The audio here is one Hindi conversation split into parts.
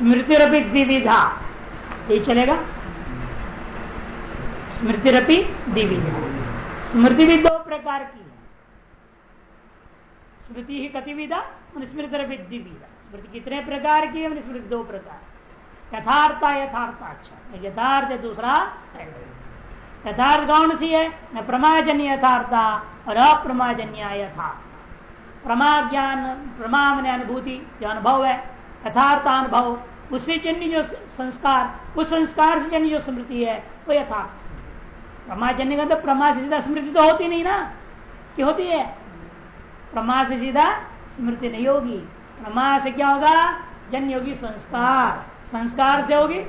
स्मृति रपी द्विविधा। ये चलेगा? स्मृति रपी द्विविधा। स्मृति भी दो प्रकार की है। स्मृति ही कतिविधा स्मृति रपी द्विविधा। स्मृति कितने प्रकार की है स्मृति दो प्रकार यथार्थ यथार्थ अच्छा। यथार्थ, दूसरा यथार्थ कौन सी है? न प्रमाजन्य यथार्था और अप्रमाजन्य यथार्थ। प्रमा ज्ञान, प्रमा अनुभूति, जो अनुभव है यथार्थानुभव। उससे जन्य जो संस्कार, उस संस्कार से जन्य जो स्मृति है, वो यथार्थ। प्रमा जन्य का तो प्रमा से सीधा स्मृति तो होती नहीं ना? कि होती है? प्रमा से सीधा स्मृति नहीं होगी। प्रमा से क्या होगा? जन्य होगी संस्कार। संस्कार से होगी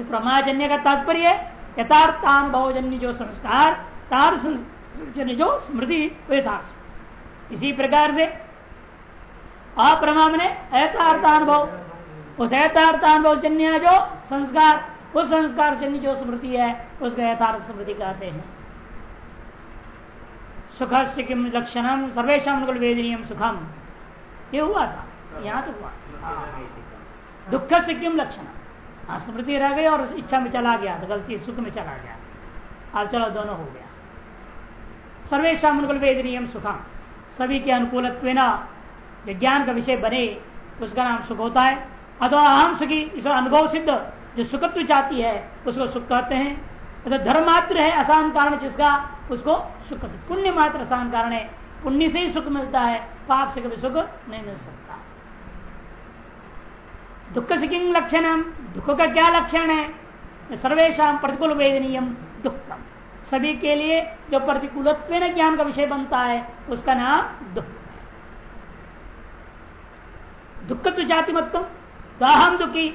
प्रमाजन्य का तात्पर्य, यथार्थानुभव जन्य जो संस्कार, तार जन्य जो स्मृति, वो यथार्थ। इसी प्रकार से अप्रमा ने ऐतार्थानुभव उस ऐतार्थानुभव जन्य जो संस्कार, उस संस्कार जन्य जो स्मृति है, उसको यथार्थ स्मृति कहते हैं। सुख से किम लक्षणम सर्वेशा वेदनीय सुखम ये हुआ था, यहाँ तो हुआ। दुख से किम लक्षण स्मृति रह गई और इच्छा में चला गया तो गलती, सुख में चला गया। अब चलो, दोनों हो गया। सर्वेशा अनुकूल वेदनीय सुखम सभी के अनुकूलत्व ज्ञान का विषय बने, उसका नाम सुख होता है। अथवा अहम सुखी इस अनुभव सिद्ध, जो सुखत्व चाहती है, उसको सुख कहते हैं। तो धर्म मात्र है आसान कारण जिसका, उसको सुख पुण्य मात्र आसान कारण है। पुण्य से ही सुख मिलता है, पाप से कभी सुख नहीं मिल सकता। दुख से किंग लक्षण दुख का क्या लक्षण है? सर्वेशा प्रतिकूल वेदनीय दुखम। सभी के लिए जो प्रतिकूलत्व ज्ञान का विषय बनता है, उसका नाम दुख। दुखत्व जाति मतम तो अहम दुखी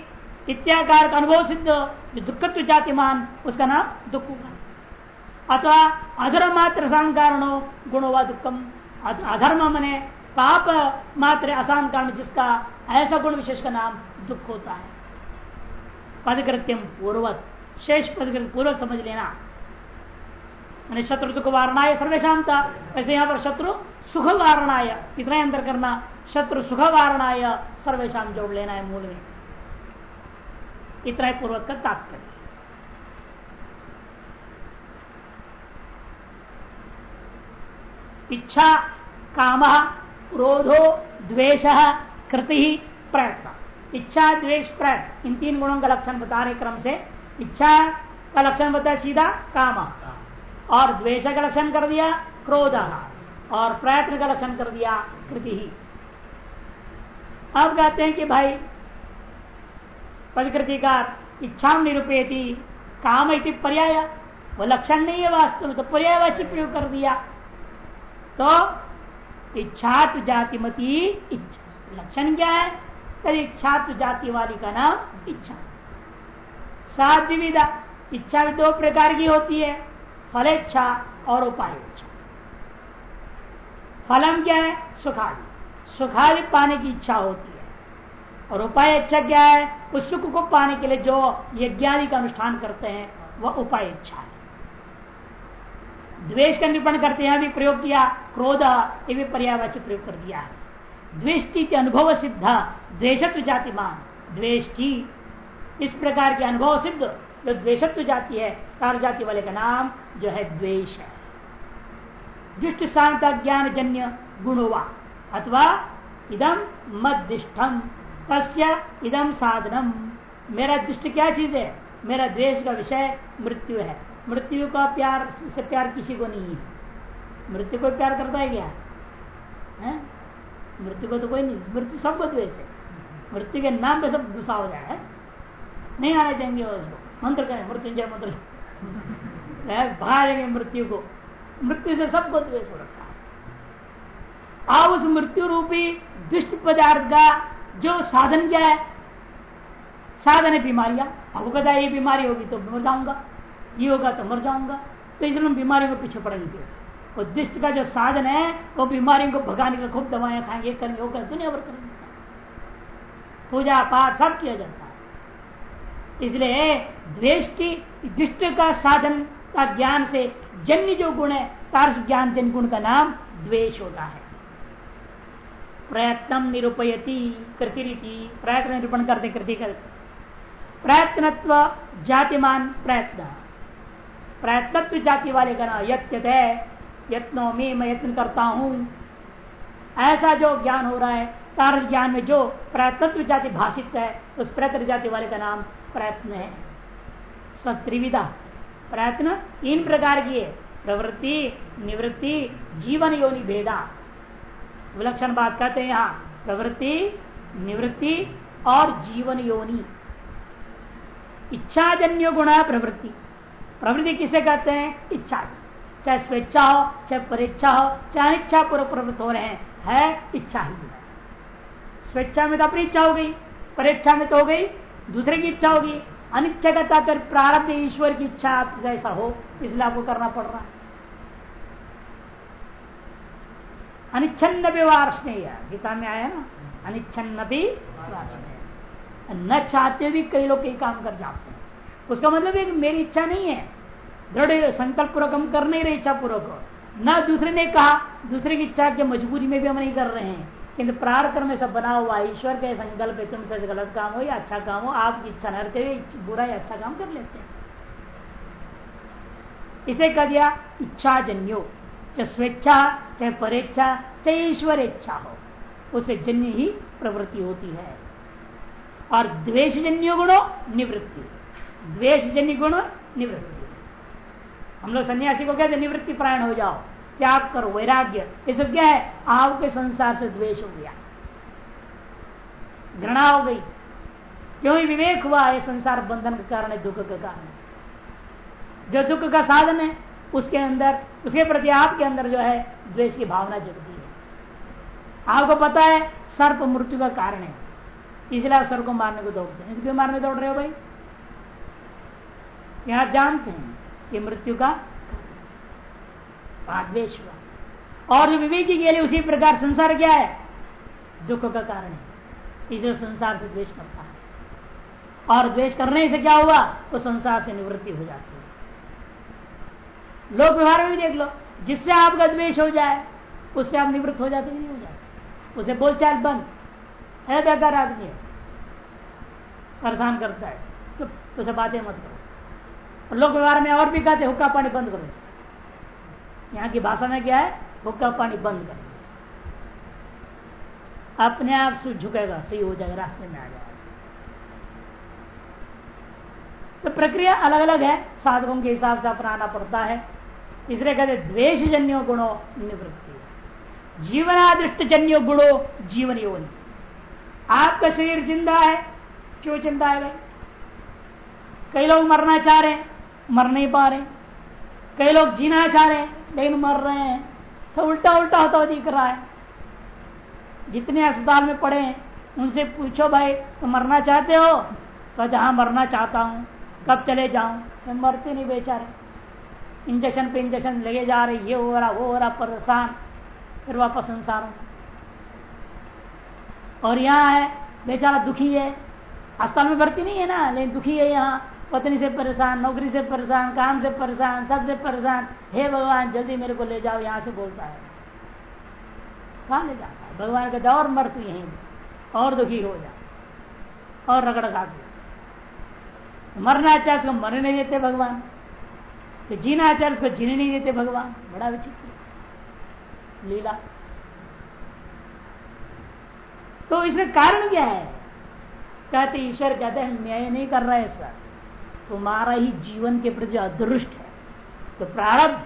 इत्याकार का अनुभव सिद्ध जो दुखत्व जातिमान, उसका नाम दुख होगा। अथवा अधर्म मात्र असान कारण गुण हुआ दुखम अधर्म मने पाप मात्र असान कारण जिसका ऐसा गुण विशेष का नाम दुख होता है। पदकृत्यम पूर्वत शेष पदकृत पूर्व समझ लेना। मैंने शत्रु दुख वारणाय सर्वेशांता वैसे यहाँ पर शत्रु सुख वारणा कितना अंतर करना, शत्रु सुख वारणाय सर्वेशाम जोड़ लेना है मूल में। इतना पूर्वक का तात्पर्य। इच्छा, काम, क्रोधो, द्वेष, कृति, प्रयत्न। इच्छा, द्वेष, प्रयत्न। इन तीन गुणों का लक्षण बता रहे क्रम से। इच्छा का लक्षण बताया सीधा, काम। और द्वेष का लक्षण कर दिया, क्रोध। और प्रयत्न का लक्षण कर दिया, कृति। ही अब कहते हैं कि भाई, प्रकृति का इच्छा निरूपयती काम इति पर्याय। वो लक्षण नहीं है वास्तव में तो पर्यायवाची प्रयोग कर दिया। तो इच्छा जाति मती इच्छा। लक्षण क्या है? कभी इच्छा जाति वाली का नाम इच्छा। सात विविधा इच्छा भी दो प्रकार की होती है। फलेच्छा और उपाय इच्छा फलम क्या है? सुखादि। सुखादि पाने की इच्छा होती है। और उपाय इच्छा क्या है? उस सुख को पाने के लिए जो यज्ञादि का अनुष्ठान करते हैं, वह उपाय इच्छा है। द्वेष का निरूपण करते हैं भी प्रयोग किया, क्रोध, ये भी पर्यावाची प्रयोग कर दिया है। द्वेष्टि अनुभव सिद्ध द्वेशत्व जातिमान। द्वेष्टि, इस प्रकार के अनुभव सिद्ध, जो द्वेशत्व जाति है कार जाति वाले का नाम जो है द्वेष है। दुष्ट शांता ज्ञान जन्य गुणवा, अथवा इदम मदिष्ठम तस्य इदम साधनम मेरा दृष्टि क्या चीज़ है? मेरा द्वेष का विषय मृत्यु है। मृत्यु का प्यार, से प्यार किसी को नहीं है। मृत्यु को प्यार करता है क्या? है? मृत्यु को तो कोई नहीं, मृत्यु सबको द्वेष है। मृत्यु के नाम पे सब गुस्सा हो जाए नहीं आने देंगे उसको। मंत्र करें, मृत्युंजय मंत्र। भगा देंगे मृत्यु को। मृत्यु से सबको द्वेष हो रखा है। आप उस मृत्यु रूपी दुष्ट पदार्थ का जो साधन क्या है? साधन है बीमारियाँ। आपको पता ये बीमारी होगी तो मर जाऊँगा, ये होगा तो मर जाऊँगा। तो इसलिए हम बीमारियों को पीछे पड़ेंगे वो दुष्ट का जो साधन है, वो बीमारियों को भगाने का खूब दवाएँ खाएँगे करेंगे, वो दुनिया भर करेंगे। पूजा पाठ सब किया जाता इसलिए द्वेष की दुष्ट का साधन का ज्ञान से जन्य जो गुण है तार्स ज्ञान जन गुण का नाम द्वेष होता है। प्रयत्न निरूपयती कृति रीति प्रयत्न निरूपण करते, कृति प्रयत्नत्व जातिमान प्रयत्न। प्रयत्नत्व जाति वाले का ना यत्न है। यत्नों में, मैं यत्न करता हूँ। ऐसा जो ज्ञान हो रहा है कारण ज्ञान में जो प्रयत्नत्व जाति भाषित है, उस प्रयत्न जाति वाले का नाम प्रयत्न है। सत्रिविधा। प्रयत्न तीन प्रकार की है। प्रवृत्ति, निवृत्ति, जीवन योनि भेदा। विलक्षण बात कहते हैं यहाँ। प्रवृत्ति, निवृत्ति और जीवन योनि। इच्छाजन्य गुण है प्रवृत्ति। प्रवृत्ति किसे कहते हैं? इच्छा। चाहे स्वेच्छा हो, चाहे परीक्षा हो, चाहे इच्छा पूर्व प्रवृत्त हो रहे हैं, है इच्छा ही। स्वेच्छा में तो अपनी इच्छा हो गई परीक्षा में तो हो गई दूसरे की इच्छा होगी। अनिच्छा का तात्पर्य प्रारब्ध ईश्वर की इच्छा ऐसा हो, इसलिए आपको करना पड़ रहा है। अनिच्छन्न भी वार्षणीय गीता में आया ना, अनिच्छन्न भी न चाहते भी कई लोग कई काम कर जाते हैं। उसका मतलब है कि मेरी इच्छा नहीं है। दृढ़ संकल्प पूर्वक हम कर नहीं रहे इच्छा पूर्वक। न दूसरे ने कहा, दूसरे की इच्छा के मजबूरी में भी हम नहीं कर रहे हैं। किंतु प्रार्थ में सब बना हुआ, ईश्वर के संकल्प है, तुमसे गलत काम हो या अच्छा काम हो आपकी इच्छा न रहते हुए बुरा या अच्छा काम कर लेते हैं। इसे कह दिया इच्छा जन्यो चाहे स्वेच्छा, चाहे परेच्छा, चाहे ईश्वर इच्छा हो उसे जन्य ही प्रवृत्ति होती है। और द्वेष जन्य गुणों, निवृत्ति। द्वेष जन्य गुण, निवृत्ति। हम लोग सन्यासी को कहते निवृत्ति प्रायण हो जाओ। त्याग करो, वैराग्य। ये सब क्या है? आपके संसार से द्वेष हो गया। घृणा हो गई। क्यों ही विवेक हुआ है संसार बंधन का कारण है दुख का कारण? जो दुख का साधन है, उसके अंदर, उसके प्रति आपके अंदर जो है, द्वेष की भावना जगती है। आपको पता है, सर्प मृत्यु का कारण है। इसलिए आप सर्प को मारने को दौड़ते हैं। क्यों मारने दौड़ रहे हो भाई? यहाँ जानते हैं कि मृत्यु का द्वेश हुआ और जो विवेकी के लिए उसी प्रकार संसार क्या है? दुख का कारण है। इसलिए संसार से द्वेष करता है। और द्वेष करने से क्या हुआ? तो संसार से निवृत्ति हो जाती है। लोक व्यवहार में भी देख लो, जिससे आपका द्वेष हो जाए, उससे आप निवृत्त हो जाते नहीं हो जाते। उसे बोलचाल बंद। है बेकार आदमी है। परेशान करता है। तो उसे बातें मत करो। लोक व्यवहार में और भी कहते हुक्का पानी बंद करो। यहाँ की भाषा में क्या है? हुक्का पानी बंद कर। अपने आप से झुकेगा, सही हो जाएगा, रास्ते में आ जाएगा। तो प्रक्रिया अलग अलग है, साधकों के हिसाब से अपनाना पड़ता है। इसलिए कहते द्वेश जन्यो गुणों निवृत्ति। जीवनादृष्ट जन्यो गुणों जीवन योनि। आपका शरीर ज़िंदा है, क्यों चिंता है भाई? कई लोग मरना चाह रहे मर नहीं पा रहे। कई लोग जीना चाह रहे लेकिन मर रहे हैं, सब उल्टा उल्टा होता हुआ दिख रहा है। जितने अस्पताल में पड़े हैं, उनसे पूछो भाई तो मरना चाहते हो? कहते हाँ मरना चाहता हूँ, कब चले जाऊँ? मैं मरते नहीं बेचारे। इंजेक्शन पे इंजेक्शन लगे जा रहे, ये हो रहा, वो हो रहा, परेशान। फिर वापस संसार और यहाँ है, बेचारा दुखी है। अस्पताल में भर्ती नहीं है ना, लेकिन दुखी है यहाँ। पत्नी से परेशान, नौकरी से परेशान, काम से परेशान सबसे परेशान, हे भगवान, जल्दी मेरे को ले जाओ, यहाँ से बोलता है। कहा ले जाता है? भगवान कहते और मर तू यहीं और दुखी हो जा और रगड़ खा मरना चाहे उसको मरने नहीं देते भगवान तो जीना चाहे उसको जीने नहीं देते भगवान, बड़ा विचित्र लीला। तो इसमें कारण क्या है? कहते ईश्वर कहते हैं मैं नहीं कर रहे सर तुम्हारा ही जीवन के प्रति अदृष्ट है। तो प्रारब्ध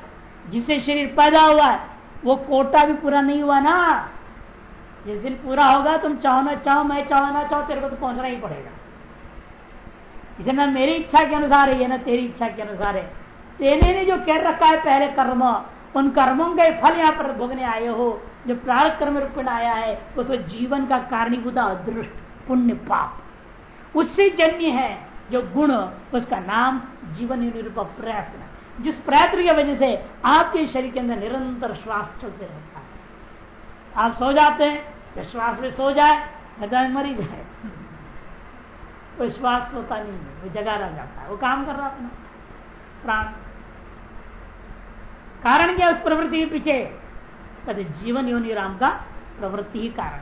जिसे शरीर पैदा हुआ है, वो कोटा भी पूरा नहीं हुआ ना। जिस दिन पूरा होगा, तुम चाहो ना चाहो, मैं चाहो ना चाहो, तेरे को तो पहुँचना ही पड़ेगा। इसे ना मेरी इच्छा के अनुसार है ना तेरी इच्छा के अनुसार है। तेने ने जो कह रखा है पहले कर्म, उन कर्मों के फल यहाँ पर भोगने आए हो। जो प्रारंभ कर्म रूप में आया है उसको जीवन का कारणीभूता अदृष्ट, पुण्य पाप। उससे जन्य है। जो गुण, उसका नाम जीवन निरूप प्रयत्न। जिस प्रयत्न की वजह से आपके शरीर के अंदर निरंतर श्वास चलते रहता है। आप सो जाते हैं तो श्वास में सो जाए हृदय मरी जाए। कोई श्वास होता नहीं है, वो जगा रह जाता है। वो काम कर रहा अपना प्राण। कारण क्या उस प्रवृत्ति के पीछे? कहते जीवन योनि राम का प्रवृत्ति ही कारण।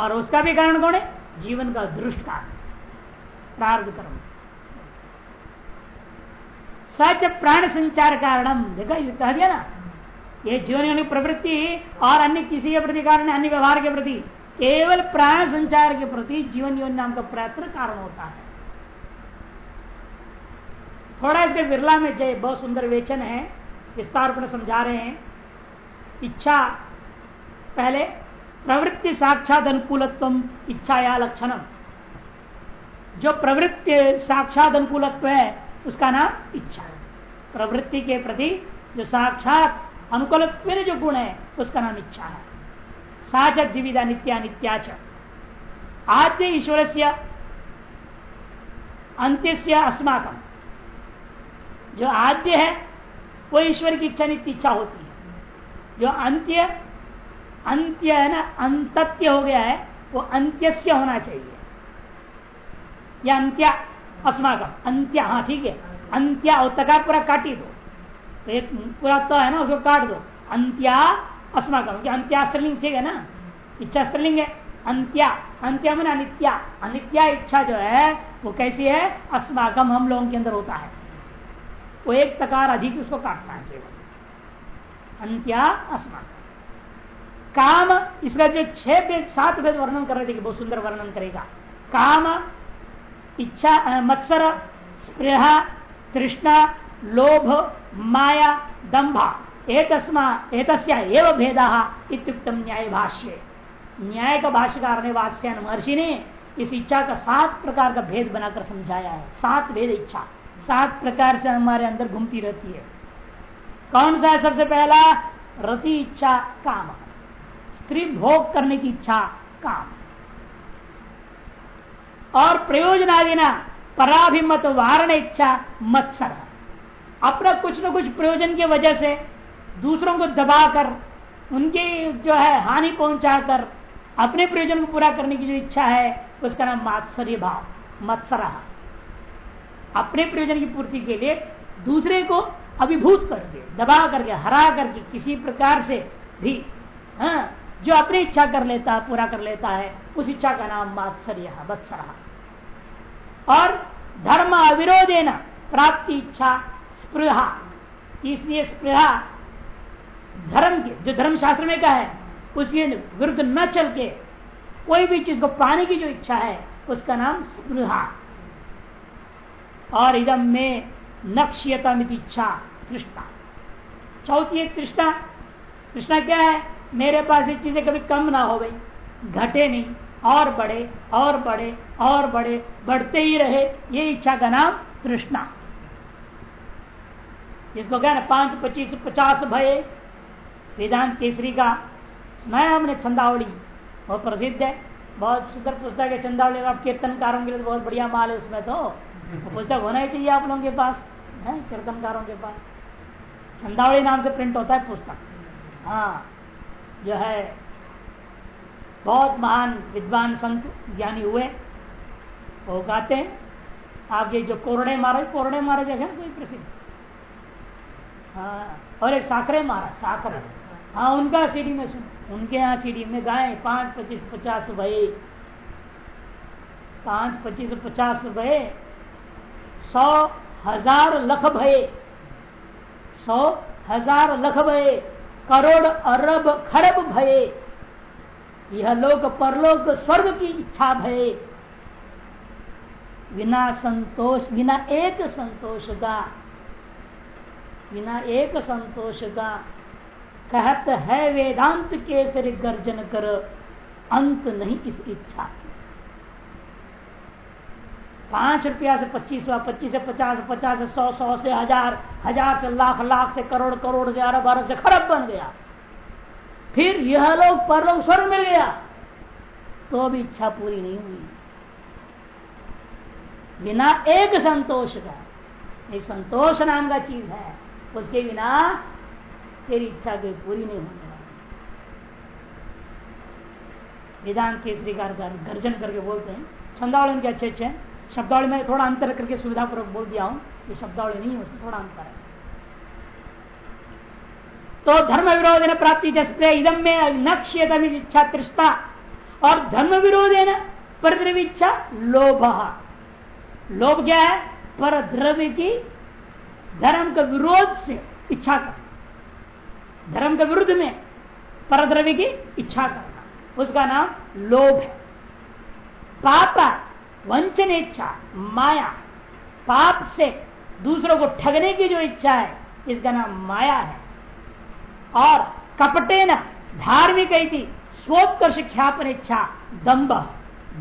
और उसका भी कारण कौन है? जीवन का दृष्ट कारण। प्रार्थ कर्म सच प्राण संचार कारणम देखा कह दिया ना ये जीवन प्रवृत्ति और अन्य किसी के प्रति कारण अन्य व्यवहार के प्रति केवल प्राण संचार के प्रति जीवन योन नाम का प्रयत्न कारण होता है थोड़ा इसके विरला में जय बहुत सुंदर वेचन है विस्तार पर समझा रहे हैं इच्छा पहले प्रवृत्ति साक्षात अनुकूलत्व इच्छा या लक्षणम जो प्रवृत्ति साक्षात अनुकूलत्व है, उसका नाम इच्छा प्रवृत्ति के प्रति जो साक्षात अनुकूल जो गुण है, उसका नाम इच्छा है। साच द्विविधा नित्या नित्याच आद्य ईश्वर से अंत्य से अस्माकम जो आद्य है, वो ईश्वर की इच्छा नित्य इच्छा होती है। जो अंत्य अंत्य है ना, अंतत्य हो गया है, वो अंत्य होना चाहिए। या अंत्या अस्माकम अंत्य हाँ ठीक है। अंत्या उत्तकार पूरा काटी दो। तो एक पूरा तो है ना, उसको काट दो। अंत्या अस्माकम अंत्या स्त्रीलिंग, ठीक है ना। इच्छा स्त्रीलिंग है। अंत्या अंत्या मन अनित्या। अनित्या इच्छा जो है, वो कैसी है? अस्माकम हम लोगों के अंदर होता है। वो एक तकार अधिक उसको काटना है केवल। अंत्या अस्माकम काम, इसका जो छह भेद, सात भेद वर्णन कर रहे थे बहुत सुंदर वर्णन करेगा। काम इच्छा मत्सर, स्पृह, तृष्णा, लोभ, माया दंभा एकस्मा न्याय भाष्य न्याय का भाष्यकार ने वात्स्यान महर्षि ने इस इच्छा का सात प्रकार का भेद बनाकर समझाया है। सात भेद इच्छा। सात प्रकार से हमारे अंदर घूमती रहती है। कौन सा है सबसे पहला? रति इच्छा, काम। स्त्री भोग करने की इच्छा, काम। और प्रयोजन आदि ना पराभिमत वारण इच्छा मत्सर। अपना कुछ न कुछ प्रयोजन की वजह से दूसरों को दबाकर उनकी जो है हानि पहुंचाकर अपने प्रयोजन को पूरा करने की जो इच्छा है उसका नाम मात्सर्य भाव मत्सरा। अपने प्रयोजन की पूर्ति के लिए दूसरे को अभिभूत करके दबा करके हरा करके किसी प्रकार से भी हाँ, जो अपनी इच्छा कर लेता है, पूरा कर लेता है, उस इच्छा का नाम मात्सर्य बत्सरा और धर्म अविरोधे न प्राप्ति इच्छा स्पृहा। इसलिए स्पृहा धर्म के, जो धर्म शास्त्र में का है, उसके विरुद्ध न चल के कोई भी चीज़ को पाने की जो इच्छा है, उसका नाम स्पृहा। और इदम में नक्ष्यतम इच्छा, तृष्णा। चौथी एक तृष्णा। तृष्णा क्या है? मेरे पास ये चीज़ें कभी कम ना हो गई। घटे नहीं। और बढ़े और बढ़े और बढ़े, बढ़ते ही रहे। ये इच्छा का नाम तृष्णा। जिसको क्या ना पाँच, पच्चीस, पचास भय। वेदांत केसरी का सुनाया हमने छंदावली। बहुत प्रसिद्ध है। बहुत सुंदर पुस्तक है चंदावली आप कीर्तनकारों के लिए तो बहुत बढ़िया माल है उसमें तो। पुस्तक होना ही चाहिए आप लोगों के पास, है? कीर्तनकारों के पास। छंदावली नाम से प्रिंट होता है पुस्तक। हाँ। जो है, बहुत महान विद्वान संत ज्ञानी हुए, वो गाते हैं। आपके जो कोरड़े महाराज कोरड़े महाराज है कोई प्रसिद्ध? हाँ और एक साकरे महाराज, साकरे। हाँ उनका सीडी में सुन, उनके यहाँ सीडी में गाए, पाँच पच्चीस पचास रुपये। पाँच पच्चीस पचास रुपये, सौ हज़ार लख भये, सौ हज़ार लख भये। करोड़ अरब खरब भये। यह लोक परलोक स्वर्ग की इच्छा भय। बिना संतोष, बिना एक संतोष का, बिना एक संतोष का, कहत है वेदांत केसरी गर्जन कर, अंत नहीं इस इच्छा पाँच रुपया से पच्चीस हुआ, पच्चीस से पचास पचास से सौ सौ से हज़ार हज़ार से लाख लाख से करोड़ करोड़ से अरब अरब से खरब बन गया। फिर यह लोग पर लोग स्वर्ग मिल गया। तो भी इच्छा पूरी नहीं हुई। बिना एक संतोष का, एक संतोष नाम का चीज़ है, उसके बिना तेरी इच्छा कोई पूरी नहीं होने वाली। वेदांत केसरी का गर्जन करके बोलते हैं छंदावली के अच्छे अच्छे शब्दावली में थोड़ा अंतर करके सुविधापूर्वक बोल दिया हूँ। ये शब्दावली नहीं है, उसमें थोड़ा अंतर है। तो धर्म विरोध प्राप्ति जस्प्रे इदम में इच्छा तृष्टा। और धर्म विरोध ना पर इच्छा लोभ। लोभ क्या है? पर द्रव्य की धर्म के विरोध से इच्छा करना। धर्म के विरुद्ध में परद्रव्य की इच्छा करना। उसका नाम लोभ है। पाप वंचन इच्छा, माया, पाप से दूसरों को ठगने की जो इच्छा है, इसका नाम माया है। और कपटे न, धार्मिक स्वोत्कर्ष ख्यापन इच्छा दम्ब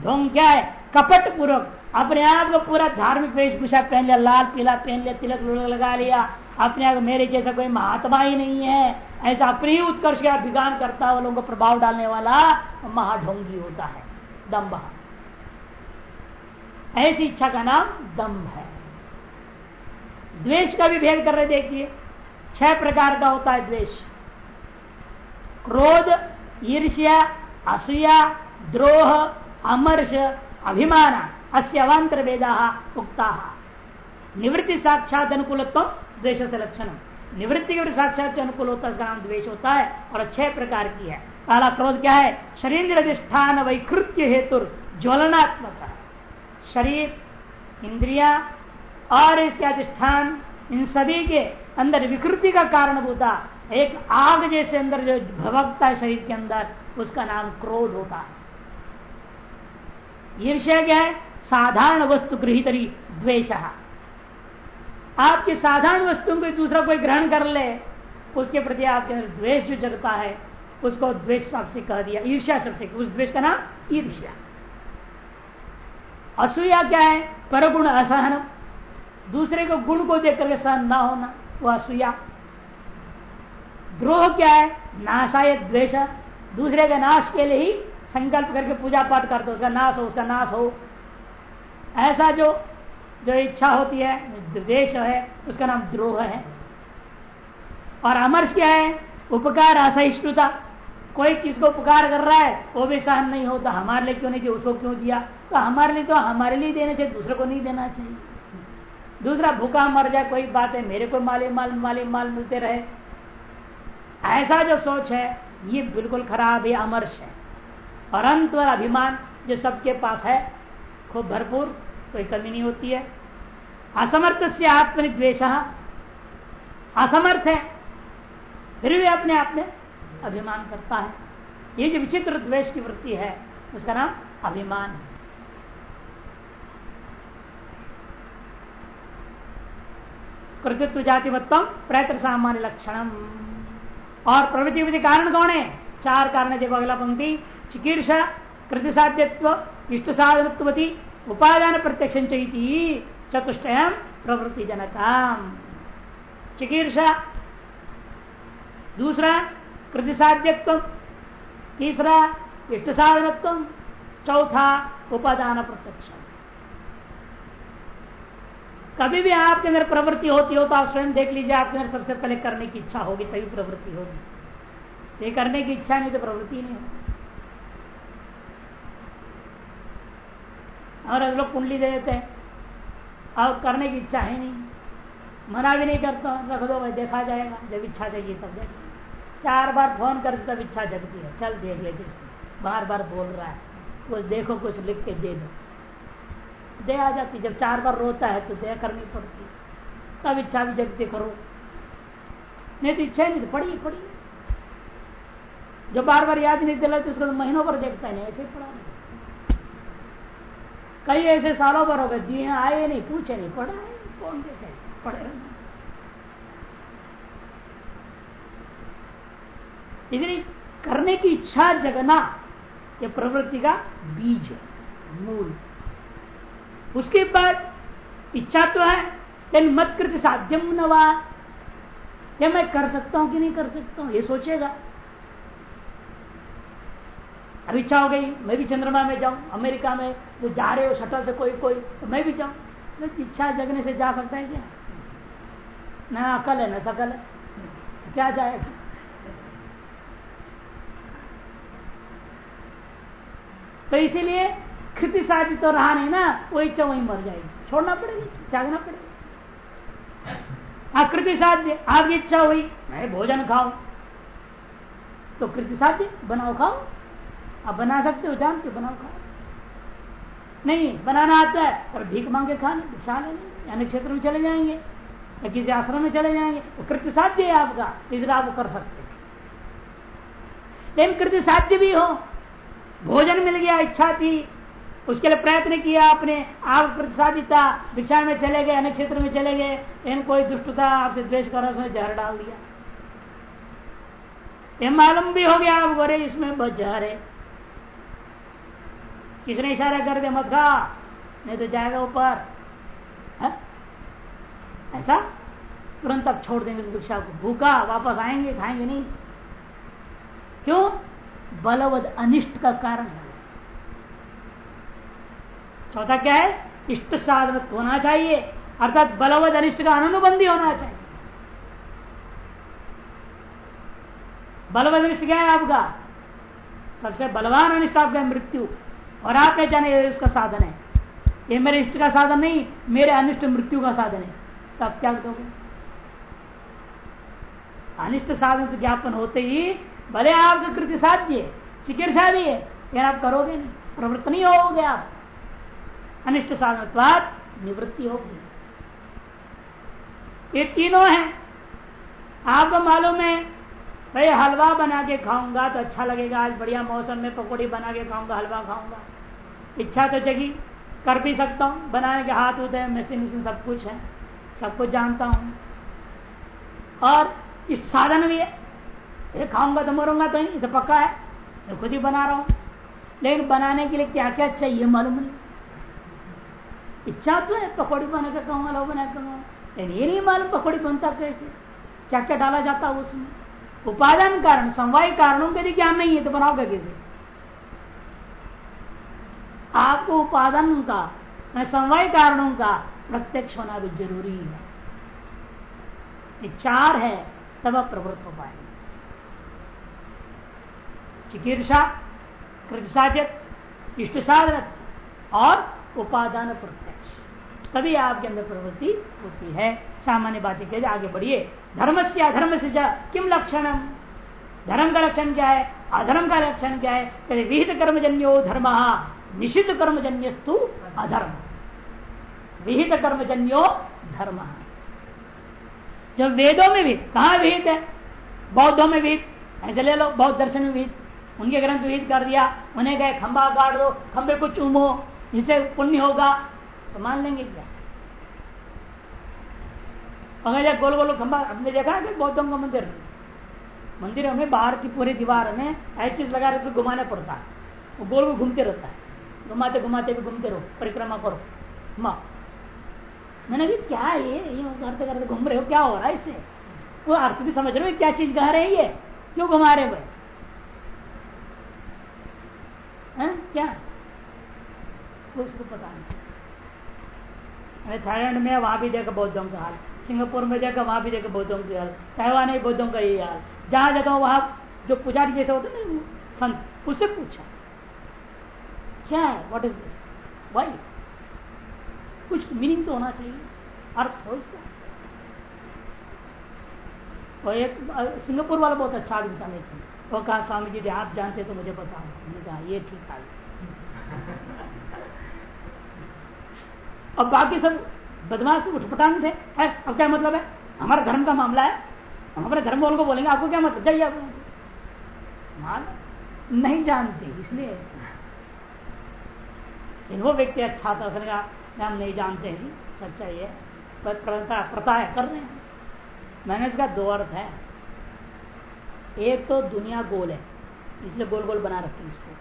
ढोंग क्या है? कपट पूर्वक, अपने आप को पूरा धार्मिक वेशभूषा पहन लिया, लाल, पीला पहन लिया, तिलक लगा लिया। अपने आप मेरे जैसा कोई महात्मा ही नहीं है। ऐसा अपनी उत्कर्ष का अभिगान करता है लोगों को प्रभाव डालने वाला महाढोंगी होता है दम्भ ऐसी इच्छा का नाम दम्भ है। द्वेष का भी भेद कर रहे, देखिए। छह प्रकार का होता है द्वेष। क्रोध, ईर्ष्या, असूया, द्रोह, अमर्ष, अभिमान, अस्य अवांतर वेदा उक्ता। निवृत्ति साक्षात अनुकूलत्व द्वेश से लक्षण। निवृत्ति के साक्षात अनुकूल होता है नाम द्वेष होता है और छह प्रकार की है। पहला क्रोध क्या है? शरीर अधिष्ठान वैकृत्य हेतु ज्वलनात्मक। शरीर, इंद्रिया और इसके अधिष्ठान, इन सभी के अंदर विकृति का कारण होता एक आग जैसे अंदर जो भवकता है शरीर के अंदर, उसका नाम क्रोध होता है। ईर्ष्या क्या है? साधारण वस्तु गृहितरी द्वेश आपकी साधारण वस्तु को दूसरा कोई ग्रहण कर ले, उसके प्रति आपके अंदर द्वेष जो जगता है, उसको द्वेष शब्द से कह दिया, ईर्ष्या शब्द से उस द्वेष का नाम ईर्ष्या। असूया क्या है? परगुण असहन। दूसरे को गुण को देख करके सहन ना होना, वो असूया। द्रोह क्या है? नाशाय द्वेष। दूसरे के नाश के लिए ही संकल्प करके पूजा पाठ करते हो, उसका नाश हो, उसका नाश हो। ऐसा जो जो इच्छा होती है द्वेष है, उसका नाम द्रोह है। और अमर्ष क्या है? उपकार असहिष्णुता। कोई किसको उपकार कर रहा है, वो भी सहन नहीं होता। हमारे लिए क्यों नहीं दिया उसको क्यों दिया? तो हमारे लिए तो हमारे लिए देना चाहिए, दूसरे को नहीं देना चाहिए। दूसरा, भूखा मर जाए, कोई बात है मेरे को माले माल माले माल मिलते रहे। ऐसा जो सोच है, ये बिल्कुल खराब है अमर्श है। और अंत वाला अभिमान जो सबके पास है, खूब भरपूर, कोई कमी नहीं होती है। असमर्थ से आत्मनिद्वेश असमर्थ है, फिर भी अपने आप में अभिमान करता है। ये जो विचित्र द्वेष की वृत्ति है, उसका नाम अभिमान है। कृतित्व जातिमत्तम प्रयत्न सामान्य लक्षणम और प्रवृत्ति कारण कौन है? चार कारण देखो, अगला पंक्ति, चिकीर्षा कृति साध्यत्व इष्ट साधनत्वती उपादान प्रत्यक्ष चतुष्टय प्रवृत्ति जनकाम चिकीर्षा, दूसरा कृति साध्यत्व तीसरा इष्ट साधनत्व चौथा, उपादान प्रत्यक्ष कभी भी आपके अंदर प्रवृत्ति होती हो तो आप स्वयं देख लीजिए, आपके अंदर सबसे पहले करने की इच्छा होगी, तभी प्रवृत्ति होगी। ये करने की इच्छा नहीं तो प्रवृत्ति नहीं होगी। और लोग कुंडली दे देते हैं और करने की इच्छा है नहीं। मना भी नहीं करता रख दो, भाई, देखा जाएगा, जब इच्छा जाएगी तब देख। चार बार फ़ोन कर तब इच्छा जगती है, चल देख लेते बार बार बोल रहा है कुछ देखो कुछ लिख के दे दो। दे आ जाती, जब चार बार रोता है तो दया करनी पड़ती। तब इच्छा भी जगते करो। नहीं तो इच्छा नहीं तो पढ़ी पढ़ी जो बार बार याद नहीं दिला तो उसको तो महीनों पर देखता है नहीं, ऐसे पढ़ा नहीं कई ऐसे सालों पर हो गए दिए आए नहीं, पूछे नहीं, पढ़ा है कौन देखे पढ़े इसलिए करने की इच्छा जगना, ये प्रवृत्ति का बीज है, मूल। उसके बाद इच्छा तो है, लेकिन मत कृत साध्यम नवा क्या मैं कर सकता हूँ कि नहीं कर सकता हूँ? ये सोचेगा। अब इच्छा हो गई, मैं भी चंद्रमा में जाऊँ, अमेरिका में, वो जा रहे हो शटल से कोई कोई तो मैं भी जाऊँ। तो इच्छा जगने से जा सकता है क्या? ना अकल है, ना सकल है। क्या जाएगा तो इसीलिए कृति शादी तो रहा नहीं ना वो इच्छा वहीं मर जाएगी। छोड़ना पड़ेगा, त्यागना पड़ेगा। आकृति साध्य आपकी इच्छा हुई, मैं भोजन खाऊं। तो कृति साध्य बनाओ खाओ। आप बना सकते हो जानते बनाओ खाओ। नहीं, बनाना आता है पर भीख मांगे खाने भिक्षा लेंगे अन्य क्षेत्र में चले जाएँगे, या किसी आश्रम में चले जाएँगे। वो कृत्य साध्य है आपका इसलिए आप कर सकते लेकिन कृत्य साध्य भी हो, भोजन मिल गया, इच्छा थी उसके लिए प्रयत्न किया आपने आप प्रतिसादिता भिक्षा में चले गए, अन्य क्षेत्र में चले गए, लेकिन कोई दुष्टता आपसे द्वेष कर उसने जहर डाल दिया। मालूम भी हो गया आप बोरे इसमें बहुत जहर है। किसने इशारा कर दिया, मत खा, नहीं तो जाएगा ऊपर। ऐसा? तुरंत अब छोड़ देंगे भिक्षा को। भूखा, वापस आएँगे, खाएँगे नहीं। क्यों? बलवद अनिष्ट का कारण है। चौथा क्या है? इष्ट साधन होना चाहिए। अर्थात बलवद अनिष्ट का अनुबंधी होना चाहिए। बलवद अनिष्ट क्या है आपका? सबसे बलवान अनिष्ट आपका मृत्यु। और आप जाने इसका साधन है। ये मेरे इष्ट का साधन नहीं, मेरे अनिष्ट मृत्यु का साधन है। तब क्या दोगे अनिष्ट साधन तो ज्ञापन होते ही भले आपका कृति साध्य चिकित्सा भी है, लेकिन आप करोगे नहीं। प्रवृत्त नहीं होगे आप। अनिष्ट साधन निवृत्ति होगी। ये तीनों हैं। आपको मालूम है भाई हलवा बना के खाऊँगा तो अच्छा लगेगा। आज बढ़िया मौसम में पकौड़ी बना के खाऊँगा, हलवा खाऊँगा। इच्छा तो जगी, कर भी सकता हूँ। बनाने के हाथ होते हैं मशीन मशीन सब कुछ है। सब कुछ जानता हूँ। और इस साधन भी है। ये खाऊँगा तो मरूँगा तो नहीं तो पक्का है। तो खुद ही बना रहा हूँ। लेकिन बनाने के लिए क्या क्या चाहिए मालूम नहीं। इच्छा तो है पकौड़ी बना के कहूँगा लो बना कहूँगा लेकिन ये नहीं मालूम पकौड़ी बनता कैसे। क्या क्या डाला जाता है उसमें? उपादान कारण, समवाय कारणों के ज्ञान नहीं है तो बनाओगे कैसे? आपको उपादान का समवाय कारणों का प्रत्यक्ष होना भी ज़रूरी है। चार है, तब आप प्रवृत्त हो पाएँगे। चिकित्सा साधक इष्ट साधक और उपादान प्रत्यक्ष। तभी आपके अंदर प्रवृत्ति होती है। सामान्य बातें कह आगे बढ़िए, धर्म से अधर्म से किम लक्षण? धर्म का लक्षण क्या है? अधर्म का लक्षण क्या है? कहते विहित कर्मजन्यो धर्म, निषिद्ध कर्मजन्यस्तु अधर्म। विहित कर्मजन्यो धर्म। जो वेदों में भी कहा विहित है? बौद्धों में विहित, ऐसे ले लो, बौद्ध दर्शन में विहित। उनके ग्रंथ विहित कर दिया, उन्हें गए खंबा काट दो खंबे को चूमो जिसे पुण्य होगा तो मान लेंगे क्या? अगर गोल गोल खंबा हमने देखा है बौद्धों का मंदिर? मंदिर में बाहर की पूरी दीवार में ऐसी चीज़ लगा रहे घुमाना पड़ता है। वो गोल को घूमते रहता है। घुमाते घुमाते भी घूमते रहो, परिक्रमा करो। माँ मैंने भी क्या है ये करते करते घूम रहे हो, क्या हो रहा है इससे? वो अर्थ भी समझ रहे हो क्या चीज़ कह रहे ये? क्यों घुमा रहे भाई क्या? उसको पता नहीं। थाईलैंड में वहाँ भी देखा बौद्धों का हाल। सिंगापुर में देखा वहाँ भी देखा बौद्धों का हाल। ताइवान में बौद्धों का यही हाल। जहाँ जगह वहाँ जो पुजारी जैसे होते ना, संत, उससे पूछा। क्या है? वॉट इज़ दिस वाई कुछ मीनिंग तो होना चाहिए। अर्थ हो इसका। और एक, सिंगापुर वाला बहुत अच्छा आदमी था लेकिन। वो कहा, स्वामी जी आप जानते तो मुझे बताओ। मैंने कहा, ये ठीक है। अब बाकी सब बदमाश उठपटांग थे। है, अब क्या मतलब है? हमारा धर्म का मामला है। हम अपने धर्म वालों को बोलेंगे, आपको क्या मतलब जाइए मान नहीं जानते, इसलिए वो व्यक्ति अच्छा था, उसने कहा हम नहीं जानते हैं, सच्चाई है। प्रथा प्रथा है, कर रहे हैं। मैंने इसका दो अर्थ है। एक तो दुनिया गोल है, इसलिए गोल गोल बना रखते हैं इसको।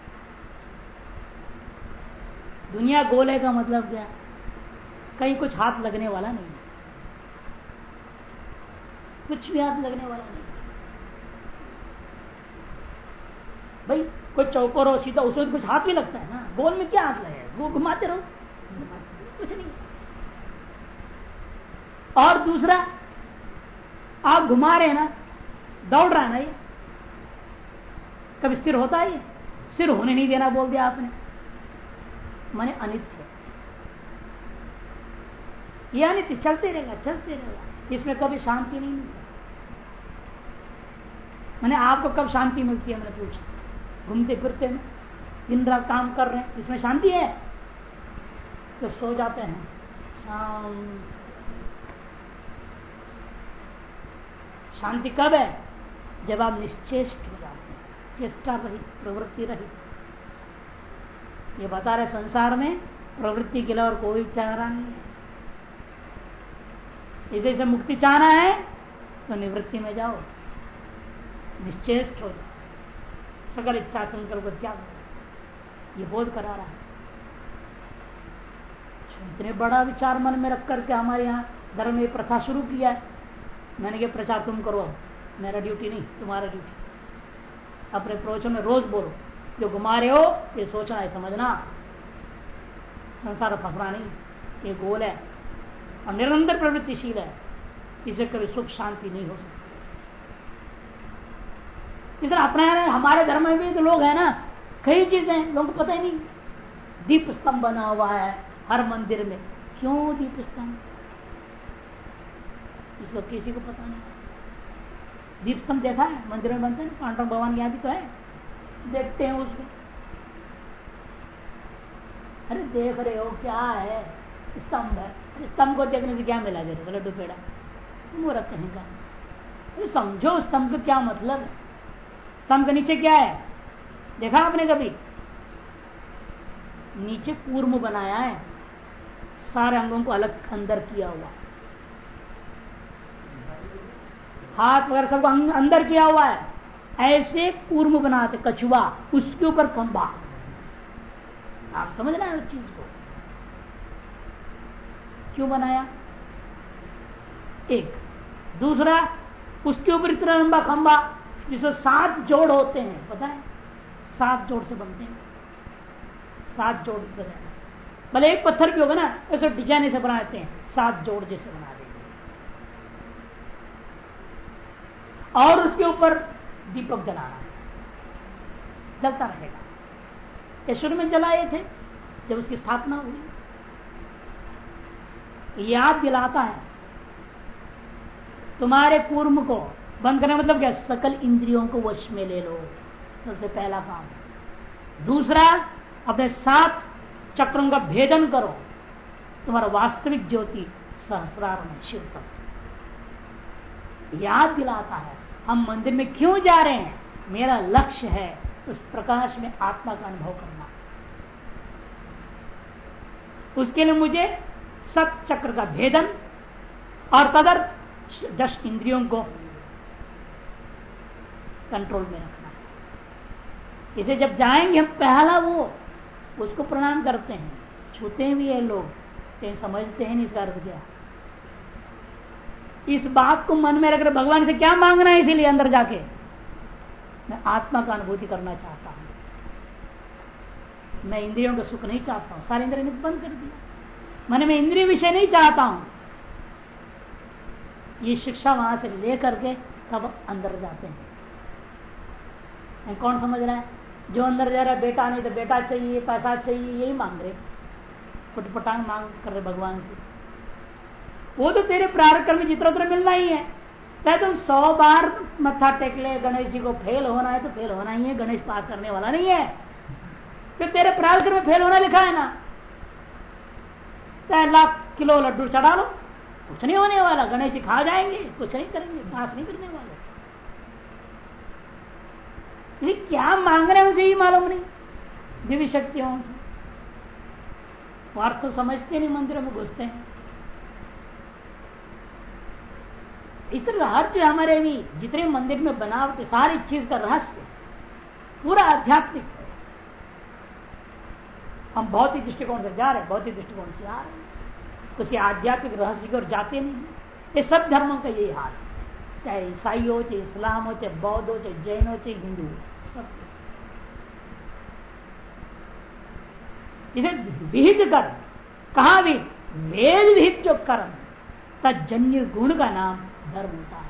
दुनिया गोल है का मतलब क्या? कहीं कुछ हाथ लगने वाला नहीं कुछ भी हाथ लगने वाला नहीं भाई, कोई चौकोर हो सीधा उसमें कुछ हाथ भी लगता है ना? गोल में क्या हाथ लगे वो घुमाते रहो। कुछ नहीं। और दूसरा, आप घुमा रहे हैं ना, दौड़ रहा है ना ये? कभी स्थिर होता है ये? सिर होने नहीं देना बोल दिया आपने। माने अनित्य। ये अनित्य चलते रहेगा चलते रहेगा। इसमें कभी शांति नहीं मिल मैंने आपको कब शांति मिलती है, मैंने पूछा। घूमते फिरते में रात काम कर रहे हैं, इसमें शांति है? तो सो जाते हैं। शांति। कब है? जब आप निश्चेष्ट हो जाते हैं। चेष्टा रहित प्रवृत्ति रहित ये बता रहे संसार में प्रवृत्ति के लिए और कोई चारा नहीं है। इसे से मुक्ति चाहना है तो निवृत्ति में जाओ। निश्चेष्ट हो जाओ। सकल इच्छा संकल्प त्याग ये बोध करा रहा है। इतने बड़ा विचार मन में रख करके हमारे यहाँ धर्म में प्रथा शुरू किया है। मैंने कहा, प्रचार तुम करो मेरा ड्यूटी नहीं, तुम्हारा ड्यूटी अपने प्रवचन में रोज बोलो, जो घुमा रहे हो, ये सोचना है, समझना। संसार फंसना नहीं। ये गोल है। और निरंतर प्रवृत्तिशील है, इसे कभी सुख शांति नहीं हो सकती। इधर अपना हमारे धर्म में भी तो लोग है ना, कई चीज़ें लोगों को पता ही नहीं। दीप स्तंभ बना हुआ है, हर मंदिर में। क्यों दीप स्तंभ इसको किसी को पता नहीं। दीप स्तंभ देखा है? मंदिर में बनते हैं पांडव भगवान भी तो है। देखते हैं उसको। अरे देख रहे हो, क्या है? स्तंभ है। स्तंभ को देखने से क्या मिला दे लड्डू पेड़ा वो रख कहीं का अरे समझो, स्तंभ का क्या मतलब? है स्तंभ के नीचे क्या है? देखा आपने कभी? नीचे कूर्म बनाया है। सारे अंगों को अलग अंदर किया हुआ। हाथ वगैरह सबको अंदर किया हुआ है। ऐसे कूर्म बनाते, कछुआ, उसके ऊपर खंबा आप समझ रहे हैं उस चीज़ को? क्यों बनाया? एक। दूसरा, उसके ऊपर इतना लंबा खंबा जिसमें सात जोड़ होते हैं पता है सात जोड़ से बनते हैं। सात जोड़ भले एक पत्थर भी होगा ना, ऐसे डिज़ाइन से बनाते हैं। सात जोड़ जैसे बना देंगे। और उसके ऊपर दीपक जलाना। जलता रहेगा। ये शुरू में जलाए थे, जब उसकी स्थापना हुई। याद दिलाता है। तुम्हारे पूर्व को बंद करने मतलब क्या? सकल इंद्रियों को वश में ले लो। सबसे पहला काम। दूसरा, अपने सात चक्रों का भेदन करो। तुम्हारा वास्तविक ज्योति सहस्रार में शिव याद दिलाता है, हम मंदिर में क्यों जा रहे हैं? मेरा लक्ष्य है उस प्रकाश में आत्मा का अनुभव करना। उसके लिए मुझे सत चक्र का भेदन और तदर्थ दस इंद्रियों को कंट्रोल में रखना। है इसे जब जाएँगे हम, पहला वो, उसको प्रणाम करते हैं। छूते भी है लोग समझते हैं नहीं अर्थ क्या। इस बात को मन में रखकर भगवान से क्या मांगना है इसीलिए अंदर जाके? मैं आत्मा का अनुभूति करना चाहता हूँ। मैं इंद्रियों का सुख नहीं चाहता हूँ। सारे इंद्रियों ने बंद कर दिया। मन में इंद्रिय विषय नहीं चाहता हूँ। ये शिक्षा वहाँ से लेकर के तब अंदर जाते हैं। कौन समझ रहा है? जो अंदर जा रहा है, बेटा नहीं तो बेटा चाहिए, पैसा चाहिए, यही मांग रहे। फुटपटांग मांग कर रहे भगवान से। वो तो तेरे प्रारंभ में जितना उतना मिलना ही है। चाहे तुम सौ बार मत्था टेक ले, गणेश जी को फेल होना है तो फेल होना ही है, गणेश पास करने वाला नहीं है। तो तेरे प्रारंभ में फेल होना लिखा है ना। चाहे लाख किलो लड्डू चढ़ा लो। कुछ नहीं होने वाला, गणेश जी खा जाएँगे, कुछ नहीं करेंगे पास नहीं करने वाले। क्या मांग रहे हैं मुझे ही मालूम नहीं। दिव्य शक्तियों से अर्थ समझते नहीं, मंदिरों में घुसते हैं। इस तरह हर चीज़ हमारे भी जितने मंदिर में बनावट, सारी चीज़ का रहस्य, पूरा आध्यात्मिक। हम भौतिक दृष्टिकोण से जा रहे हैं भौतिक दृष्टिकोण से आ रहे हैं। किसी आध्यात्मिक रहस्य की ओर जाते नहीं ये सब धर्मों का यही हाल है। चाहे ईसाई हो, चाहे इस्लाम हो, चाहे बौद्ध हो, चाहे जैन हो, चाहे हिंदू हो, सब इसे विहित कर्म, कहा भी वेद विहित जो कर्म तजन्य गुण का नाम धर्म होता है।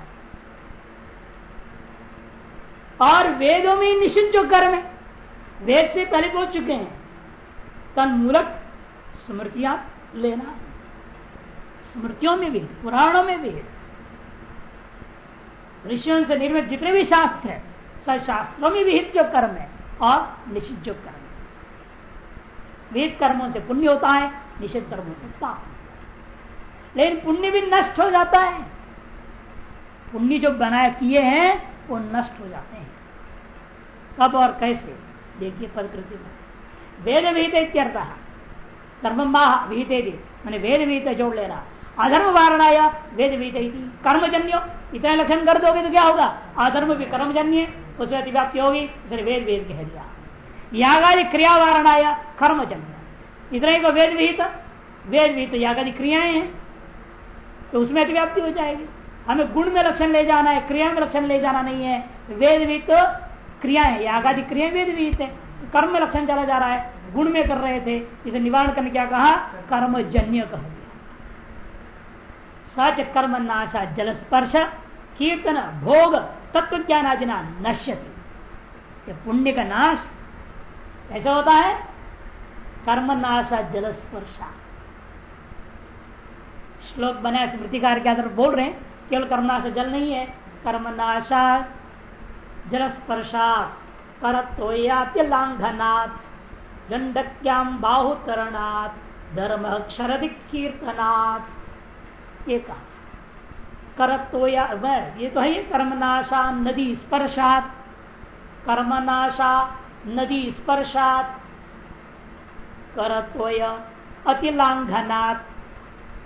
और वेदों में निश्चित जो कर्म है, वेद से पहले पहुँच चुके हैं। तन्मूलक स्मृतियाँ लेना। स्मृतियों में भी, पुराणों में भी। ऋषियों से निर्मित जितने भी शास्त्र है, सब शास्त्रों में विहित जो कर्म है, और निश्चित जो कर्म है। विहित कर्मों से पुण्य होता है निषिद्ध कर्मों से पाप लेकिन पुण्य भी नष्ट हो जाता है। पुण्य जो बनाए किए हैं, वो नष्ट हो जाते हैं। कब और कैसे, देखिए प्रकृति में। वेद विहित कर्म विहित मैंने वेद विहित जोड़ लेना। अधर्म वारणाया वेद विहित कर्मजन्य। इतना लक्षण कर दोगे तो क्या होगा? अधर्म भी कर्मजन्य, उसमें अतिव्याप्ति होगी, इसलिए वेद वेद कह दिया। यागादि क्रिया वारणाया कर्मजन्य। इतना ही वेद विहित वेद विहित यागादि क्रियाएँ हैं तो उसमें अतिव्याप्ति हो जाएगी। हमें गुण में लक्षण ले जाना है, क्रिया में लक्षण ले जाना नहीं है। वेद विहित क्रियाएँ यागादि क्रिया वेद विहित है। कर्म में लक्षण चला जा रहा है, गुण में कर रहे थे, इसे निवारण करने क्या कहा? कर्मजन्य कह। सच कर्म नाशा, जल स्पर्श, कीर्तन, भोग तत्व ज्ञान आदिना नश्यति पुण्य का नाश कैसे होता है, कर्म नाशा, जल स्पर्शा। श्लोक बना स्मृतिकार के आधार बोल रहे हैं, केवल कर्मनाश जल नहीं है कर्मनाशा जल स्पर्शात करत्वयात्यलांघनात् गंडक्याम बाहुतरणात् धर्म कीर्तनात् ये कहा। करत्वया ये तो है कर्मनाशा नदी स्पर्शात। कर्मनाशा नदी स्पर्शात। करत्वय अतिलांघनात्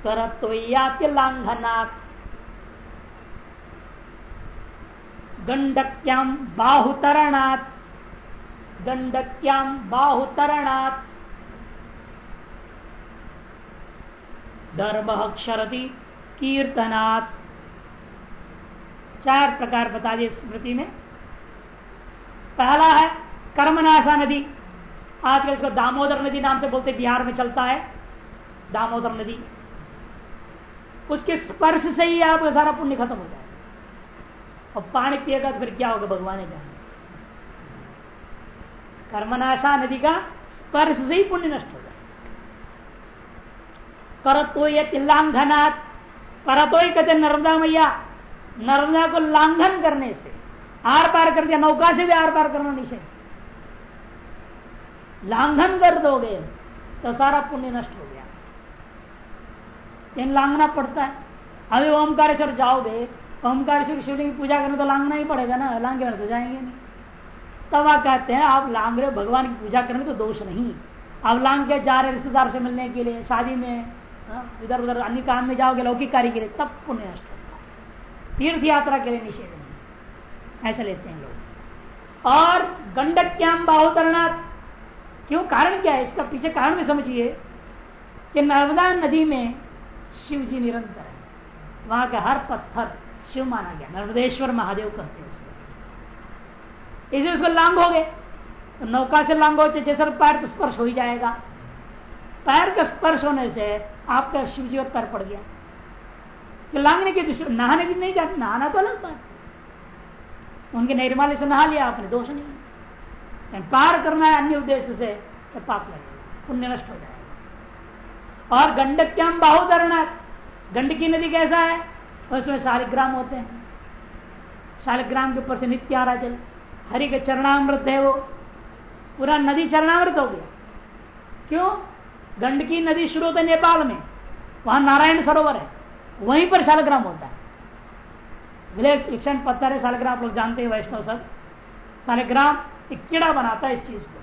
करत्वयातिलांघनात् गंडक्याम बाहुतरणात्। गंडक्याम बाहुतरणात्। धर्म क्षरति, कीर्तनात्। चार प्रकार बता दिए स्मृति में। पहला है कर्मनाशा नदी। आजकल इसको दामोदर नदी नाम से बोलते बिहार में चलता है। दामोदर नदी। उसके स्पर्श से ही आप सारा पुण्य खत्म हो जाए और पानी पिएगा तो फिर क्या होगा? भगवान जाने। कर्मनाशा नदी का स्पर्श से ही पुण्य नष्ट हो जाए करतो ये तिल्लांघनाथ करतो ही कहते नर्मदा मैया, नर्मदा को लांघन करने से, आर पार कर दिया, नौका से भी आर पार करना निषेध। लांघन कर दोगे तो सारा पुण्य नष्ट हो गया। इन लांघना पड़ता है। अभी ओमकारेश्वर जाओगे, ओमकारेश्वर शिवलिंग की पूजा करने तो लांघना ही पड़ेगा ना, लांघे तो जाएँगे नहीं। तब आप कहते हैं आप लांग रहे भगवान की पूजा करने तो दोष नहीं। आप लांग के जा रहे रिश्तेदार से मिलने के लिए शादी में हाँ, इधर उधर अन्य काम में जाओगे लौकिक कार्य के लिए तब पुण्य नष्ट होता है। तीर्थ यात्रा के लिए निषेध नहीं। ऐसा लेते हैं लोग। और गंडक्याम बाहुतरणा क्यों? कारण क्या है? इसका पीछे कारण भी समझिए कि नर्मदा नदी में शिव जी निरंतर है। वहाँ का हर पत्थर शिव माना गया नर्मदेश्वर महादेव कहते हैं इसे उसको लांग हो गए तो नौका से लांग हो जैसे पैर तो स्पर्श हो ही जाएगा। पैर का स्पर्श होने से आपका शिव जी पैर पड़ गया। तो लांगने की दृष्टि नहाने भी नहीं जाते, नहाना तो अलग बात। उनके निर्माल्य से नहा लिया आपने, दोष नहीं। पार करना है अन्य उद्देश्य से तो पाप लगेगा, पुण्य नष्ट हो जाएगा। और गंडक गंडक्याम बाहुधरणा गंडकी नदी कैसा है? उसमें शालिग्राम होते हैं। शालिग्राम के ऊपर से नित्य आ रहा जल हरि के चरणामृत है वो। पूरा नदी चरणामृत हो गया। क्यों? गंडकी नदी शुरू होता है नेपाल में। वहाँ नारायण सरोवर है। वहीं पर शालग्राम होता है। विलेक्षण पत्थर है शालग्राम लोग जानते हैं वैष्णव सब। शालग्राम एक कीड़ा बनाता है इस चीज़ को।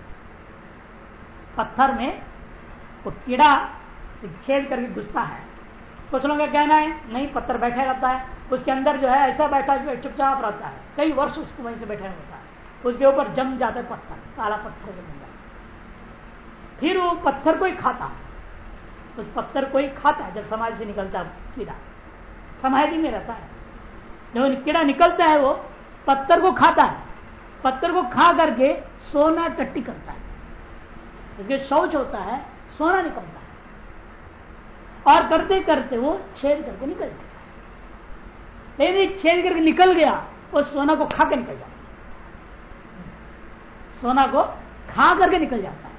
पत्थर में वो कीड़ा छेद करके घुसता है। कुछ लोगों का कहना है, नहीं, पत्थर बैठा रहता है। उसके अंदर जो है, ऐसा बैठा जो चुपचाप रहता है। कई वर्ष उसको वहीं से बैठा रहता है। उसके ऊपर जम जाता है पत्थर, काला पत्थर जम जाता फिर वो पत्थर को ही खाता। उस पत्थर को ही खाता है जब समाज से निकलता है, कीड़ा। समाधि में रहता है। जब कीड़ा निकलता है, वो पत्थर को खाता है। पत्थर को खा करके सोना टट्टी करता है। क्योंकि शौच होता है, सोना निकलता है। और करते करते वो छेद करके निकल जाता है। छेद करके निकल गया, वो सोना को खा के निकल जाता है। सोना को खा करके निकल जाता है।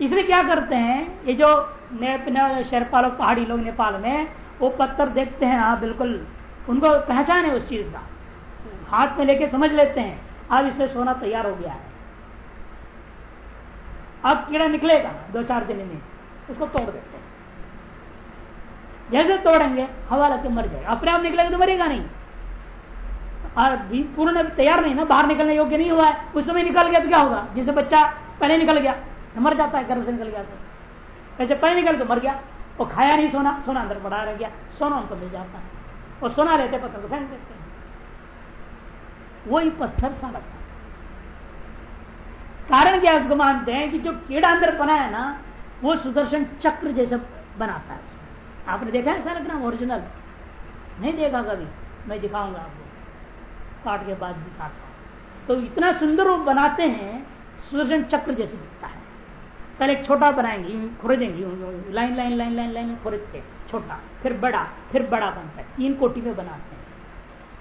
इसलिए क्या करते हैं, ये जो शेरपा लोग, पहाड़ी लोग नेपाल में, वो पत्थर देखते हैं हाँ बिल्कुल, उनको पहचान है उस चीज़ का। हाथ में लेके समझ लेते हैं, अब इससे सोना तैयार हो गया है। अब कीड़ा निकलेगा दो चार दिन में, उसको तोड़ देते हैं। जैसे तोड़ेंगे, हवा लग के मर जाएगा। अपने आप निकलेगा तो मरेगा नहीं। और पूर्ण तैयार नहीं ना, बाहर निकलने योग्य नहीं हुआ है। उस समय निकल गया तो क्या होगा? जैसे बच्चा पहले निकल गया तो मर जाता है, गर्भ से निकल गया तो। ऐसे पहले निकल तो मर गया, वो खाया नहीं, सोना सोना अंदर बढ़ा रह गया, सोना उनको मिल जाता है। और सोना रहते, पत्थर को फेंक देते वही पत्थर सा लगता कारण क्या उसको मानते हैं कि जो कीड़ा अंदर बना है ना, वो सुदर्शन चक्र जैसा बनाता है। आपने देखा है सैलग्राम ओरिजिनल नहीं देखा कभी? मैं दिखाऊँगा आपको। काट के बाद दिखाता हूँ तो इतना सुंदर वो बनाते हैं सुदर्शन चक्र जैसे दिखता है। पहले छोटा बनाएँगे खुरेदेंगे line line line line line खुरदते छोटा, फिर बड़ा फिर बड़ा बनता है। तीन कोटि में बनाते हैं।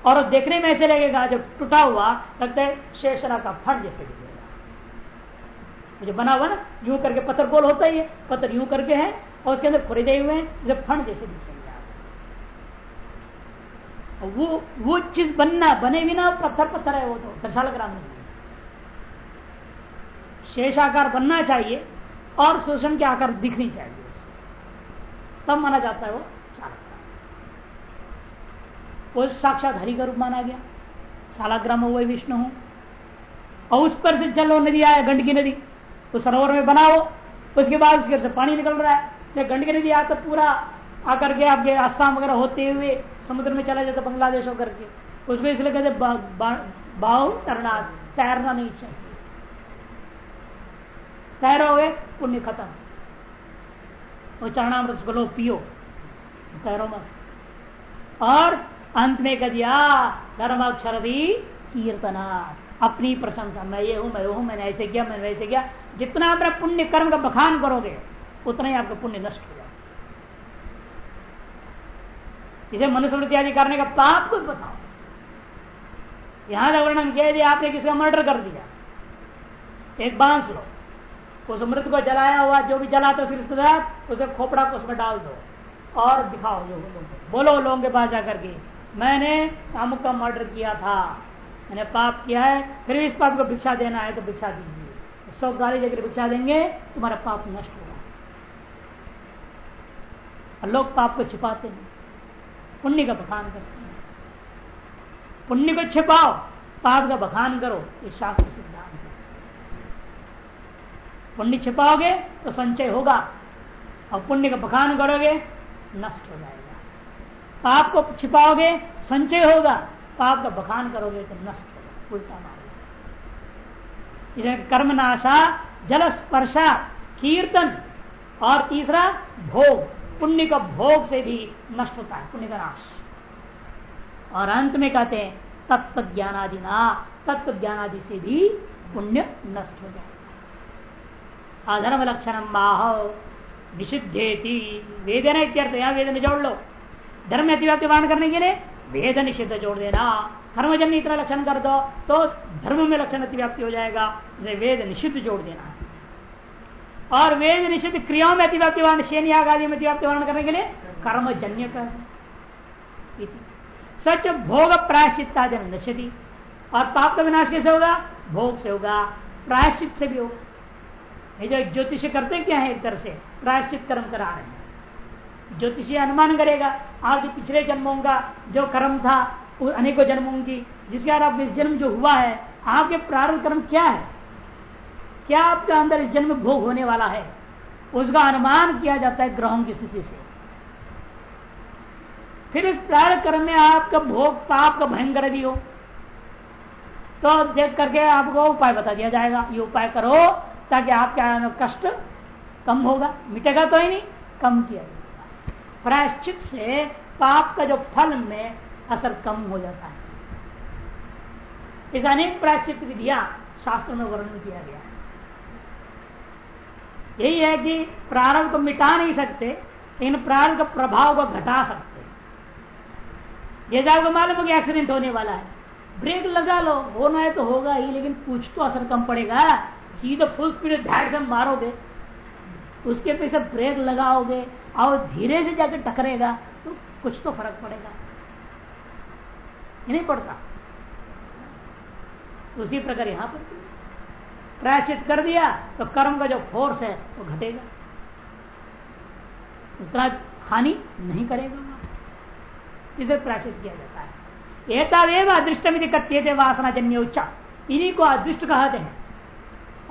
और देखने में ऐसे लगेगा, जब टूटा हुआ, लगता है शेषरा का फट जैसे दिखेगा। जो बना हुआ ना, यूँ करके पत्थर गोल होता ही है, पत्थर यूँ करके है, और उसके अंदर खुरीदे हुए हैं, जब फंड जैसे दिखेंगे। वो वो चीज़ बनना, बने भी ना पत्थर पत्थर है वो तो दर्शाल ग्राम नहीं शेषाकार बनना चाहिए और शोषण के आकार दिखनी चाहिए। तब माना जाता है वो वो साक्षात हरि का रूप माना गया। शालाग्राम हुआ विष्णु हो। और उस पर से चलो, नदी आया गंडकी नदी। तो सरोवर में बनाओ। उसके बाद उसके से पानी निकल रहा है। गंडकी नदी आकर पूरा आकर के आपके आसाम वगैरह होते हुए समुद्र में चला जाता बांग्लादेश होकर के। उसमें इसलिए कहते बाहु तैरना तैरना नहीं चाहिए। तैरोगे, पुण्य खत्म। वो चरणामृत लो, पियो। तैरो मत। और अंत में कह दिया धर्म अक्षर कीर्तना अपनी प्रशंसा, मैं ये हूँ, मैं हूँ, मैंने ऐसे किया, मैंने वैसे किया। जितना अपना पुण्य कर्म का बखान करोगे, उतना ही आपका पुण्य नष्ट हो जाए इसे मनुस्मृति आदि करने का पाप कुछ बताओ। यहाँ तक वर्णन किया, यदि आपने किसी का मर्डर कर दिया, एक बाँस लो, उस मृत को जलाया हुआ, जो भी जलाता तो रिश्तेदार उसे खोपड़ा को उसमें डाल दो, और दिखाओ जो बोलो लोगों के पास जाकर के, मैंने अमुक का मर्डर किया था, मैंने पाप किया है, फिर इस पाप को भिक्षा देना है तो भिक्षा दीजिए। सौ गाली देकर भिक्षा देंगे, तुम्हारा पाप नष्ट होगा। लोग पाप को छिपाते हैं। पुण्य का बखान करते हैं पुण्य को छिपाओ, पाप का बखान करो, ये शास्त्र सिद्धांत है। पुण्य छिपाओगे तो संचय होगा, और पुण्य का बखान करोगे, नष्ट हो जाएगा। पाप को छिपाओगे, संचय होगा, पाप का बखान करोगे तो नष्ट होगा, उल्टा मारोगे कर्म नाशा जल स्पर्शा कीर्तन, और तीसरा, भोग। पुण्य का भोग से भी नष्ट होता है, पुण्य का नाश। और अंत में कहते हैं तत्व ज्ञानादि ना तत्व ज्ञानादि से भी पुण्य नष्ट हो जाएगा अधर्म लक्षण बाह, निषिद्धेति। वेदन इत्यर्थ यहाँ वेदन जोड़ लो। धर्म अतिव्याप्ति वाहन करने के लिए वेद निषिद्ध जोड़ देना। कर्मजन्य इतना लक्षण कर दो तो धर्म में लक्षण अतिव्याप्ति हो जाएगा। वेद निषिद्ध जोड़ देना। और वेद निषिद्ध क्रियाओं में अतिव्याप्ति वाहन शेन याग आदि में अतिव्याप्ति वाहन करने के लिए कर्मजन्य कर सच भोग प्रायश्चित्तादि नश्यति। और पाप का विनाश कैसे होगा? भोग से होगा, प्रायश्चित से भी होगा। ये जो ज्योतिष करते क्या है एक तरह से? प्रायश्चित कर्म करा रहे हैं। ज्योतिषी अनुमान करेगा आपके पिछले जन्मों का जो कर्म था अनेकों जन्मों की, जिसके इस जन्म जो हुआ है, आपके प्रारंभ कर्म क्या है? क्या आपके अंदर इस जन्म भोग होने वाला है? उसका अनुमान किया जाता है ग्रहों की स्थिति से। फिर इस प्रारंभ कर्म में आपका भोग पाप का भयंकर भी हो। तो देख करके आपको उपाय बता दिया जाएगा। ये उपाय करो ताकि आपके कष्ट कम होगा। मिटेगा तो ही नहीं, कम किया जाएगा। प्रायश्चित से पाप का जो फल में असर कम हो जाता है। इस अनेक प्रायश्चित विधियाँ शास्त्र में वर्णन किया गया है। यही है कि प्रारंभ को मिटा नहीं सकते, लेकिन प्रारंभ का प्रभाव को घटा सकते जैसे आपको मालूम हो कि एक्सीडेंट होने वाला है। ब्रेक लगा लो होना है तो होगा ही, लेकिन कुछ तो असर कम पड़ेगा। सीधे फुल स्पीड धाड़ से मारोगे। उसके पीछे ब्रेक लगाओगे, और धीरे से जाकर टकरेगा तो कुछ तो फ़र्क पड़ेगा। नहीं पड़ता। उसी प्रकार यहाँ पर प्रायश्चित कर दिया तो कर्म का जो फोर्स है, वो घटेगा। उतना हानि नहीं करेगा इसे प्रायश्चित किया जाता है। एतावेव अदृष्टम कथ्य वासना जन्य उच्चा। इन्हीं को अदृष्ट कहते हैं।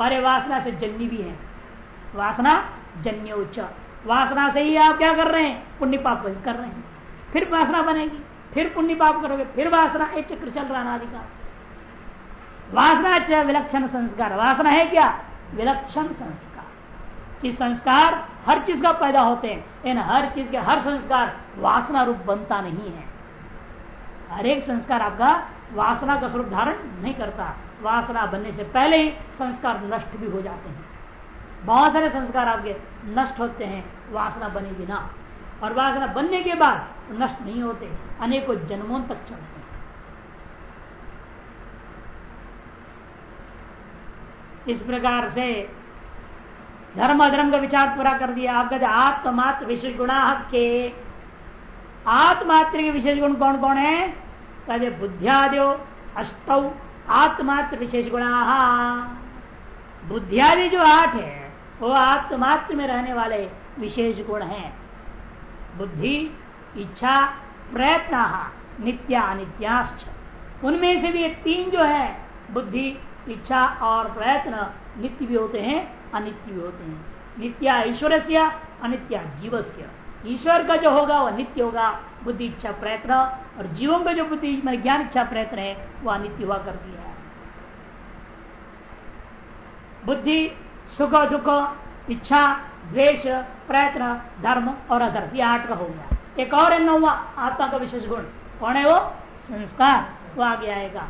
और ये वासना से जन्य भी है। वासना जन्य उच्च। वासना से ही आप क्या कर रहे हैं? पुण्य पाप कर रहे हैं। फिर वासना बनेगी। फिर पुण्य पाप करोगे। फिर वासना, एक चक्र चल रहा नाधिकार से। वासना चाहे विलक्षण संस्कार। वासना है क्या? विलक्षण संस्कार। कि संस्कार हर चीज़ का पैदा होते हैं। इन हर चीज़ के हर संस्कार वासना रूप बनता नहीं है। हर एक संस्कार आपका वासना का स्वरूप धारण नहीं करता। वासना बनने से पहले ही संस्कार नष्ट भी हो जाते हैं। बहुत सारे संस्कार आपके नष्ट होते हैं वासना बने बिना। और वासना बनने के बाद नष्ट नहीं होते। अनेकों जन्मों तक चलते हैं। इस प्रकार से धर्म अधर्म का विचार पूरा कर दिया। आप कहते आत्मात्र विशेष गुणा के। आत्मात्र के विशेष गुण कौन कौन है? कहते, बुद्धियादो, अष्ट आत्मात्र विशेष गुणा। बुद्धियादि जो आठ है, वो आत्मात्र में रहने वाले विशेष गुण हैं। बुद्धि, इच्छा, प्रयत्न, नित्या अनित्याश्च। उनमें से भी तीन जो है, बुद्धि इच्छा और प्रयत्न नित्य भी होते हैं, अनित्य भी होते हैं। नित्या ईश्वर से अनित्या जीव से ईश्वर का जो होगा, वह नित्य होगा। बुद्धि, इच्छा, प्रयत्न और जीवों का जो बुद्धि ज्ञान, इच्छा, प्रयत्न है, वह अनित्य हुआ करती है। बुद्धि, सुख, दुख, इच्छा, द्वेष, प्रयत्न, धर्म और अधर्म, ये आठ का हो गया। एक और नौवा, आत्मा का विशेष गुण। कौन है वो? संस्कार। वो आगे आएगा।